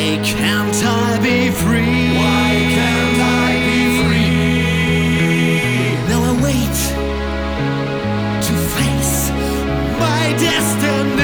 Why can't I be free? Why can't I be free? Now I wait to face my destiny.